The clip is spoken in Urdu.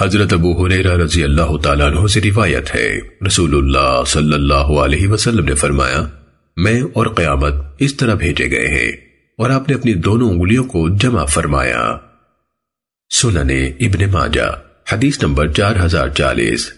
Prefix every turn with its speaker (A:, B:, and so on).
A: حضرت ابو حریرہ رضی اللہ تعالیٰ عنہ سے روایت ہے۔ رسول اللہ صلی اللہ علیہ وسلم نے فرمایا، میں اور قیامت اس طرح بھیجے گئے ہیں۔ اور آپ نے اپنی دونوں انگلیوں کو جمع فرمایا۔ سننے ابن ماجہ، حدیث نمبر چار ہزار چالیس۔